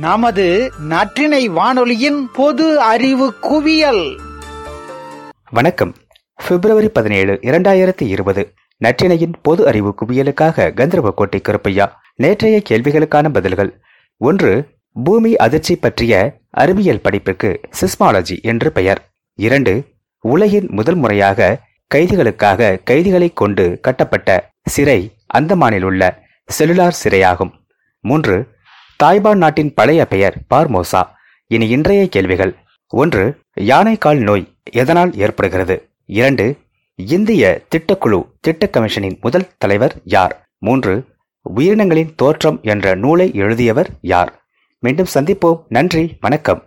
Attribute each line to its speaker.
Speaker 1: நமது நற்றினை வானொலியின் பொது அறிவு குவியல்.
Speaker 2: வணக்கம். பிப்ரவரி பதினேழு இரண்டாயிரத்தி இருபது. நற்றினையின் பொது அறிவு குவியலுக்காக கந்தர்வக்கோட்டை கருப்பையா நேற்றைய கேள்விகளுக்கான பதில்கள். ஒன்று பூமி அதிர்ச்சி பற்றிய அறிவியல் படிப்புக்கு சிஸ்மாலஜி என்று பெயர். இரண்டு உலகின் முதல் முறையாக கைதிகளுக்காக கைதிகளை கொண்டு கட்டப்பட்ட சிறை அந்தமானில் உள்ள செல்லுலார் சிறையாகும். மூன்று தாய்பான் நாட்டின் பழைய பெயர் பார்மோசா. இனி இன்றைய கேள்விகள். ஒன்று யானைக்கால் நோய் எதனால் ஏற்படுகிறது? இரண்டு இந்திய திட்டக்குழு திட்ட கமிஷனின் முதல் தலைவர் யார்? மூன்று உயிரினங்களின் தோற்றம் என்ற நூலை எழுதியவர் யார்? மீண்டும் சந்திப்போம். நன்றி வணக்கம்.